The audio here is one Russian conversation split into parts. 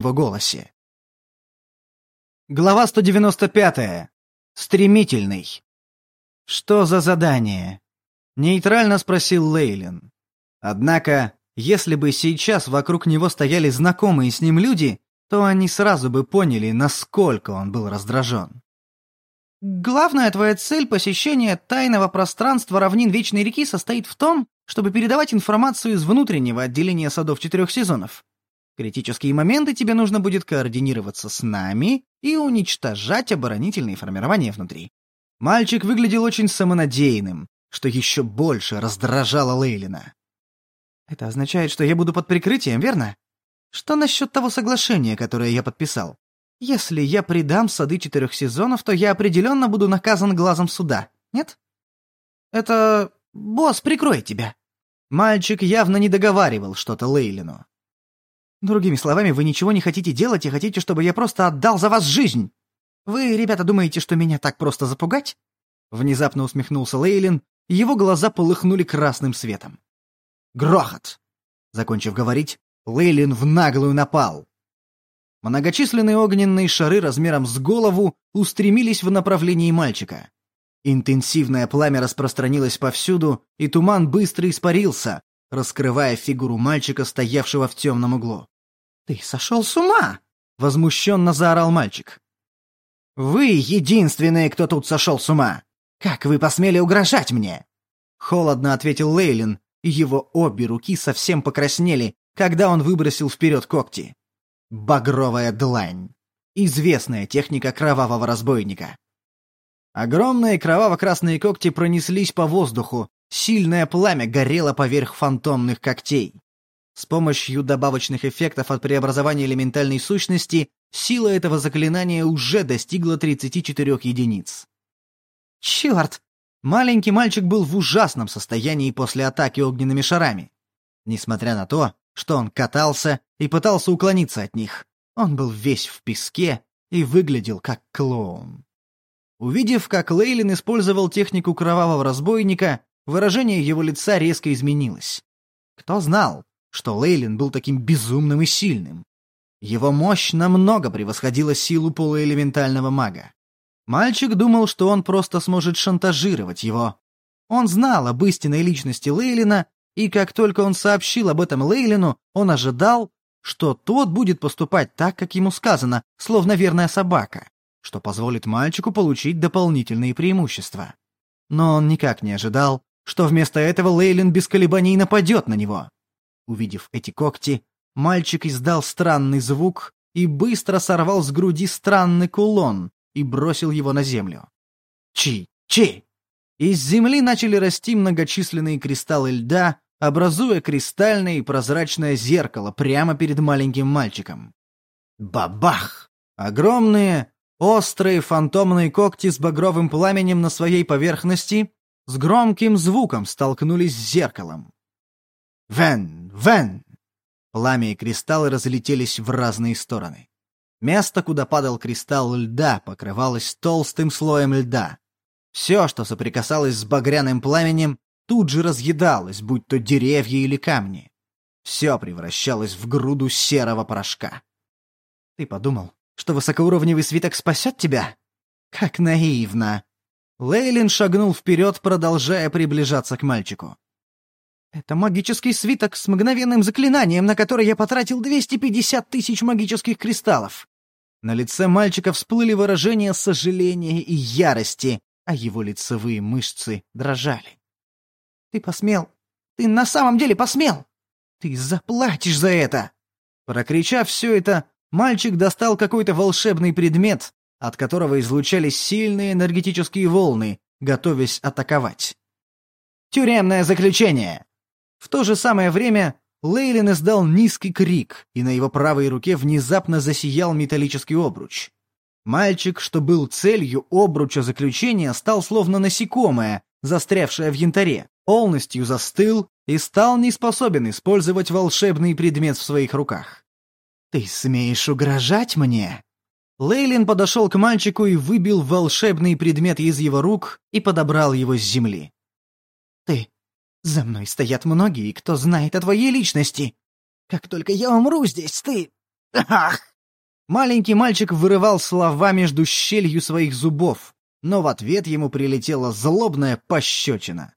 его голосе. Глава 195. Стремительный. «Что за задание?» — нейтрально спросил Лейлин. Однако, если бы сейчас вокруг него стояли знакомые с ним люди, то они сразу бы поняли, насколько он был раздражен. Главная твоя цель посещения тайного пространства равнин Вечной реки состоит в том, чтобы передавать информацию из внутреннего отделения садов четырех сезонов. Критические моменты тебе нужно будет координироваться с нами и уничтожать оборонительные формирования внутри. Мальчик выглядел очень самонадеянным, что еще больше раздражало Лейлина. Это означает, что я буду под прикрытием, верно? Что насчет того соглашения, которое я подписал? Если я предам сады четырех сезонов, то я определенно буду наказан глазом суда, нет? Это... босс прикроет тебя. Мальчик явно не договаривал что-то Лейлину. Другими словами, вы ничего не хотите делать и хотите, чтобы я просто отдал за вас жизнь. Вы, ребята, думаете, что меня так просто запугать? Внезапно усмехнулся Лейлин, и его глаза полыхнули красным светом. Грохот! Закончив говорить, Лейлин в наглую напал. Многочисленные огненные шары размером с голову устремились в направлении мальчика. Интенсивное пламя распространилось повсюду, и туман быстро испарился, раскрывая фигуру мальчика, стоявшего в темном углу. «Ты сошел с ума!» — возмущенно заорал мальчик. «Вы единственные, кто тут сошел с ума! Как вы посмели угрожать мне?» Холодно ответил Лейлин, и его обе руки совсем покраснели, когда он выбросил вперед когти. Багровая длань. Известная техника кровавого разбойника. Огромные кроваво-красные когти пронеслись по воздуху, сильное пламя горело поверх фантомных когтей. С помощью добавочных эффектов от преобразования элементальной сущности сила этого заклинания уже достигла 34 единиц. Черт! Маленький мальчик был в ужасном состоянии после атаки огненными шарами. Несмотря на то, что он катался и пытался уклониться от них. Он был весь в песке и выглядел как клоун. Увидев, как Лейлин использовал технику кровавого разбойника, выражение его лица резко изменилось. Кто знал, что Лейлин был таким безумным и сильным? Его мощь намного превосходила силу полуэлементального мага. Мальчик думал, что он просто сможет шантажировать его. Он знал об истинной личности Лейлина и как только он сообщил об этом Лейлину, он ожидал, что тот будет поступать так, как ему сказано, словно верная собака, что позволит мальчику получить дополнительные преимущества. Но он никак не ожидал, что вместо этого Лейлин без колебаний нападет на него. Увидев эти когти, мальчик издал странный звук и быстро сорвал с груди странный кулон и бросил его на землю. Чи-чи! Из земли начали расти многочисленные кристаллы льда, образуя кристальное и прозрачное зеркало прямо перед маленьким мальчиком. Бабах! Огромные, острые фантомные когти с багровым пламенем на своей поверхности с громким звуком столкнулись с зеркалом. Вен! Вен! Пламя и кристаллы разлетелись в разные стороны. Место, куда падал кристалл льда, покрывалось толстым слоем льда. Все, что соприкасалось с багряным пламенем, тут же разъедалось, будь то деревья или камни. Все превращалось в груду серого порошка. Ты подумал, что высокоуровневый свиток спасет тебя? Как наивно. Лейлин шагнул вперед, продолжая приближаться к мальчику. Это магический свиток с мгновенным заклинанием, на который я потратил 250 тысяч магических кристаллов. На лице мальчика всплыли выражения сожаления и ярости, а его лицевые мышцы дрожали. Ты посмел! Ты на самом деле посмел! Ты заплатишь за это!» Прокричав все это, мальчик достал какой-то волшебный предмет, от которого излучались сильные энергетические волны, готовясь атаковать. «Тюремное заключение!» В то же самое время Лейлин издал низкий крик, и на его правой руке внезапно засиял металлический обруч. Мальчик, что был целью обруча заключения, стал словно насекомое, застрявшее в янтаре полностью застыл и стал неспособен использовать волшебный предмет в своих руках. «Ты смеешь угрожать мне?» Лейлин подошел к мальчику и выбил волшебный предмет из его рук и подобрал его с земли. «Ты... За мной стоят многие, кто знает о твоей личности. Как только я умру здесь, ты... Ах!» Маленький мальчик вырывал слова между щелью своих зубов, но в ответ ему прилетела злобная пощечина.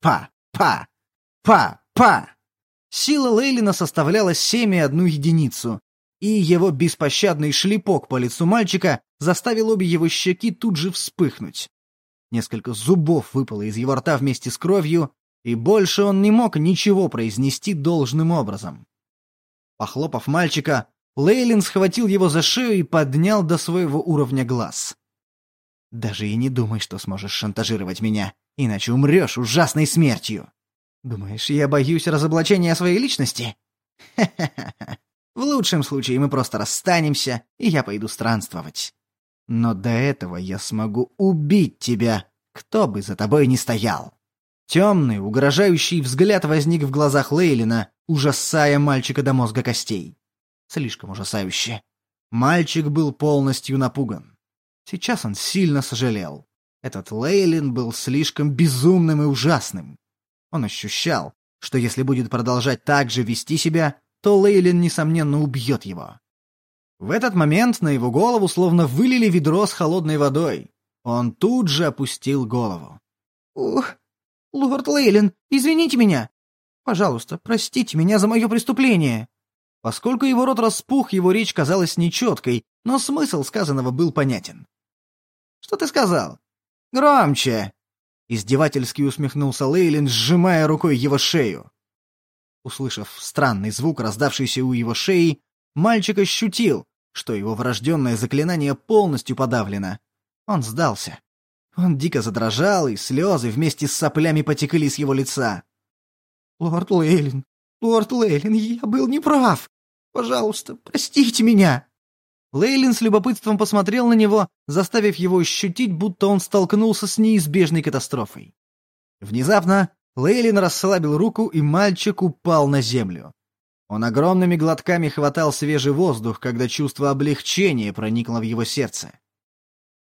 «Па! Па! Па! Па!» Сила Лейлина составляла семь и одну единицу, и его беспощадный шлепок по лицу мальчика заставил обе его щеки тут же вспыхнуть. Несколько зубов выпало из его рта вместе с кровью, и больше он не мог ничего произнести должным образом. Похлопав мальчика, Лейлин схватил его за шею и поднял до своего уровня глаз. «Даже и не думай, что сможешь шантажировать меня, иначе умрешь ужасной смертью. Думаешь, я боюсь разоблачения своей личности? Ха-ха-ха. В лучшем случае мы просто расстанемся, и я пойду странствовать. Но до этого я смогу убить тебя, кто бы за тобой ни стоял». Темный, угрожающий взгляд возник в глазах Лейлина, ужасая мальчика до мозга костей. Слишком ужасающе. Мальчик был полностью напуган. Сейчас он сильно сожалел. Этот Лейлин был слишком безумным и ужасным. Он ощущал, что если будет продолжать так же вести себя, то Лейлин, несомненно, убьет его. В этот момент на его голову словно вылили ведро с холодной водой. Он тут же опустил голову. «Ух, лорд Лейлин, извините меня! Пожалуйста, простите меня за мое преступление!» Поскольку его рот распух, его речь казалась нечеткой, но смысл сказанного был понятен. «Что ты сказал?» «Громче!» Издевательски усмехнулся Лейлин, сжимая рукой его шею. Услышав странный звук, раздавшийся у его шеи, мальчик ощутил, что его врожденное заклинание полностью подавлено. Он сдался. Он дико задрожал, и слезы вместе с соплями потекли с его лица. «Лорд Лейлин, лорд Лейлин, я был неправ. Пожалуйста, простите меня!» Лейлин с любопытством посмотрел на него, заставив его ощутить, будто он столкнулся с неизбежной катастрофой. Внезапно Лейлин расслабил руку, и мальчик упал на землю. Он огромными глотками хватал свежий воздух, когда чувство облегчения проникло в его сердце.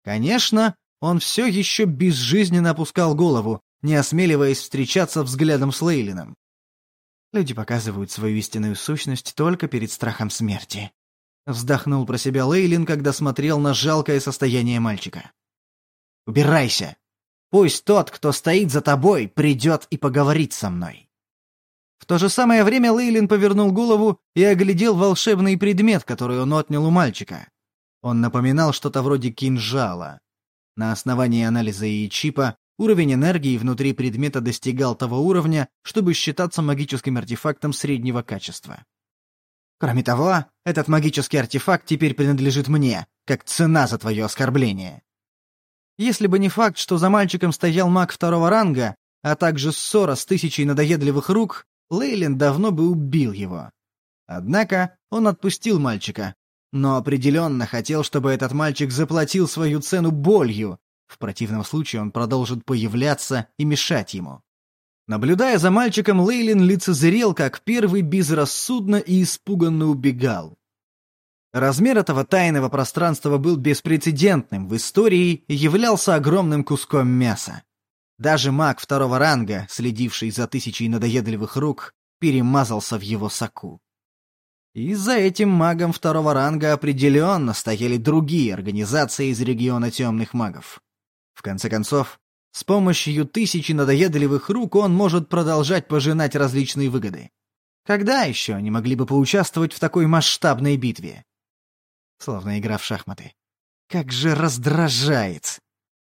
Конечно, он все еще безжизненно опускал голову, не осмеливаясь встречаться взглядом с Лейлином. Люди показывают свою истинную сущность только перед страхом смерти. Вздохнул про себя Лейлин, когда смотрел на жалкое состояние мальчика. «Убирайся! Пусть тот, кто стоит за тобой, придет и поговорит со мной». В то же самое время Лейлин повернул голову и оглядел волшебный предмет, который он отнял у мальчика. Он напоминал что-то вроде кинжала. На основании анализа и чипа Уровень энергии внутри предмета достигал того уровня, чтобы считаться магическим артефактом среднего качества. Кроме того, этот магический артефакт теперь принадлежит мне, как цена за твое оскорбление. Если бы не факт, что за мальчиком стоял маг второго ранга, а также ссора с тысячей надоедливых рук, Лейлин давно бы убил его. Однако он отпустил мальчика, но определенно хотел, чтобы этот мальчик заплатил свою цену болью, в противном случае он продолжит появляться и мешать ему. Наблюдая за мальчиком, Лейлин лицезрел, как первый безрассудно и испуганно убегал. Размер этого тайного пространства был беспрецедентным в истории и являлся огромным куском мяса. Даже маг второго ранга, следивший за тысячей надоедливых рук, перемазался в его соку. И за этим магом второго ранга определенно стояли другие организации из региона темных магов. В конце концов, с помощью тысячи надоедливых рук он может продолжать пожинать различные выгоды. Когда еще они могли бы поучаствовать в такой масштабной битве? Словно игра в шахматы. Как же раздражает!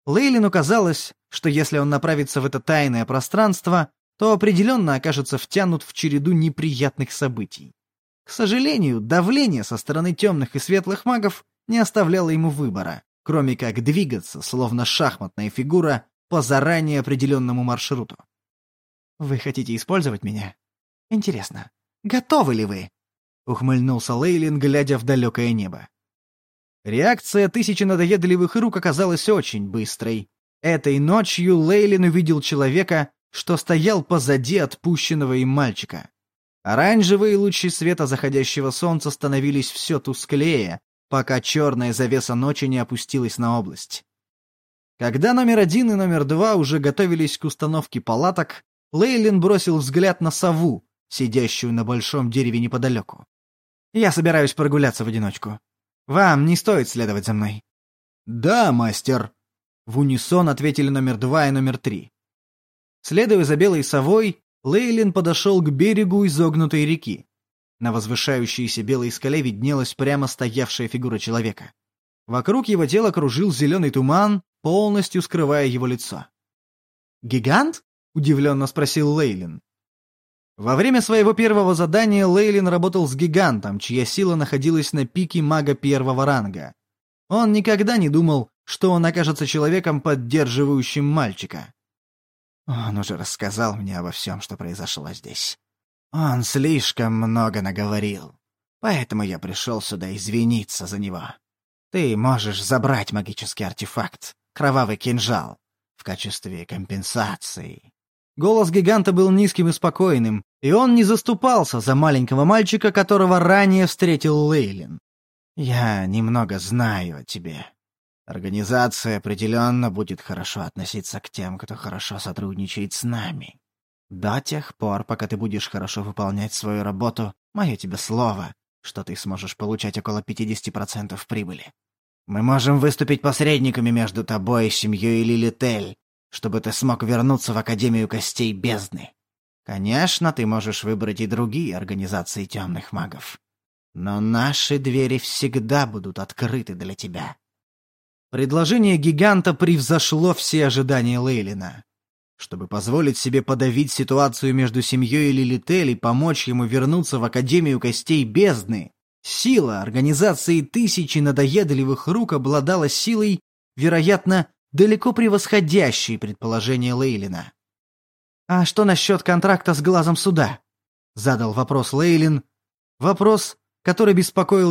Лейлину казалось, что если он направится в это тайное пространство, то определенно окажется втянут в череду неприятных событий. К сожалению, давление со стороны темных и светлых магов не оставляло ему выбора кроме как двигаться, словно шахматная фигура, по заранее определенному маршруту. «Вы хотите использовать меня? Интересно, готовы ли вы?» — ухмыльнулся Лейлин, глядя в далекое небо. Реакция тысячи надоедливых рук оказалась очень быстрой. Этой ночью Лейлин увидел человека, что стоял позади отпущенного им мальчика. Оранжевые лучи света заходящего солнца становились все тусклее, пока черная завеса ночи не опустилась на область. Когда номер один и номер два уже готовились к установке палаток, Лейлин бросил взгляд на сову, сидящую на большом дереве неподалеку. Я собираюсь прогуляться в одиночку. Вам не стоит следовать за мной». «Да, мастер», — в унисон ответили номер два и номер три. Следуя за белой совой, Лейлин подошел к берегу изогнутой реки. На возвышающейся белой скале виднелась прямо стоявшая фигура человека. Вокруг его тела кружил зеленый туман, полностью скрывая его лицо. «Гигант?» — удивленно спросил Лейлин. Во время своего первого задания Лейлин работал с гигантом, чья сила находилась на пике мага первого ранга. Он никогда не думал, что он окажется человеком, поддерживающим мальчика. Он уже рассказал мне обо всем, что произошло здесь. Он слишком много наговорил, поэтому я пришел сюда извиниться за него. Ты можешь забрать магический артефакт, кровавый кинжал, в качестве компенсации. Голос гиганта был низким и спокойным, и он не заступался за маленького мальчика, которого ранее встретил Лейлин. «Я немного знаю о тебе. Организация определенно будет хорошо относиться к тем, кто хорошо сотрудничает с нами. До тех пор, пока ты будешь хорошо выполнять свою работу, мое тебе слово, что ты сможешь получать около 50% прибыли. Мы можем выступить посредниками между тобой и семьей Лилитель, чтобы ты смог вернуться в Академию Костей Бездны. Конечно, ты можешь выбрать и другие организации темных магов. Но наши двери всегда будут открыты для тебя. Предложение гиганта превзошло все ожидания Лейлина. Чтобы позволить себе подавить ситуацию между семьей Лилитель и помочь ему вернуться в Академию Костей Бездны, сила организации тысячи надоедливых рук обладала силой, вероятно, далеко превосходящей предположение Лейлина. «А что насчет контракта с глазом суда?» — задал вопрос Лейлин. Вопрос, который беспокоил